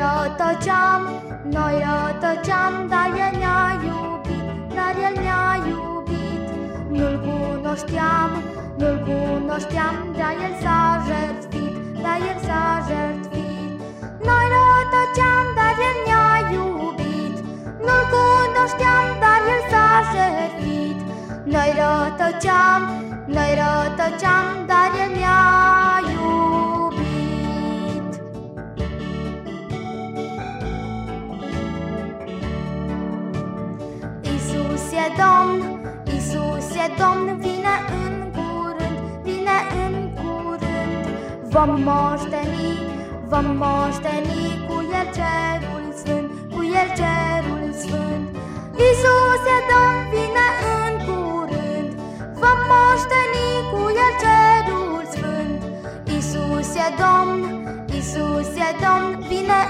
rătăceam, noi rătăceam Dar el ne-a iubit, dar el ne-a iubit. Nu-l cunoșteam, nu-l cunoșteam Dar el s-a jertfit, dar el s-a jertfit. Noi rătăceam, dar el ne-a iubit Nu-l cunoșteam, dar el s-a jertfit. Noi rătăceam, noi rătăceam Dar el ne-a Vom moșteni, vom moșteni cu El cerul sfânt, cu El cerul sfânt. Isus e Domn, vine în curând, vom moșteni cu El cerul sfânt. Isus e Domn, Isus e Domn, vine